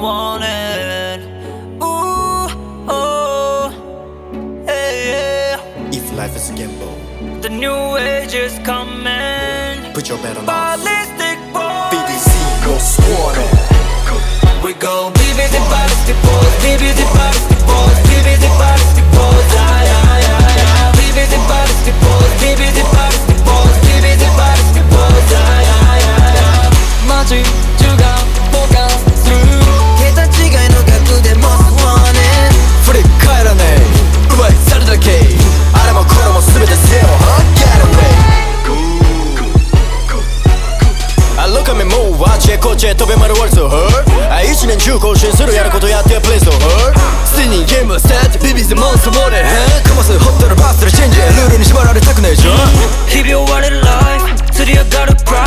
wanted. Ooh, oh, hey, yeah. If life is a gamble, the new age is coming. Put your bet on Ballistic us. BBC goes. チェ飛び丸ワルツあ一年中更新するやることやってやプレイスをすでにゲームスタット。ビビズモンスターモーデンかますホットなバーストでチェンジ。ルールに縛られたくないじゃん日々終われるライフ釣り上がるプラ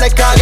Sonic